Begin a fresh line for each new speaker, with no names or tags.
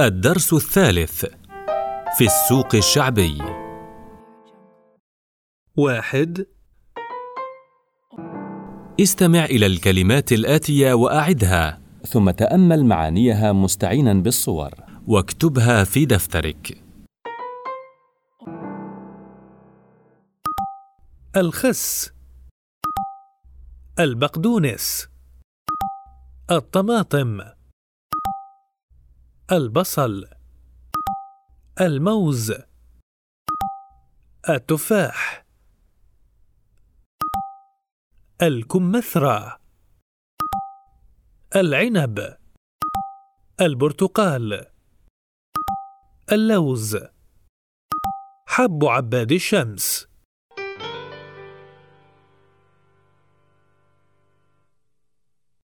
الدرس الثالث في السوق الشعبي.
واحد.
استمع إلى الكلمات الآتية وأعدها. ثم تأمل معانيها مستعينا بالصور. واكتبها في دفترك.
الخس. البقدونس. الطماطم. البصل. الموز. التفاح. الكمثرى. العنب. البرتقال. اللوز. حب عباد الشمس.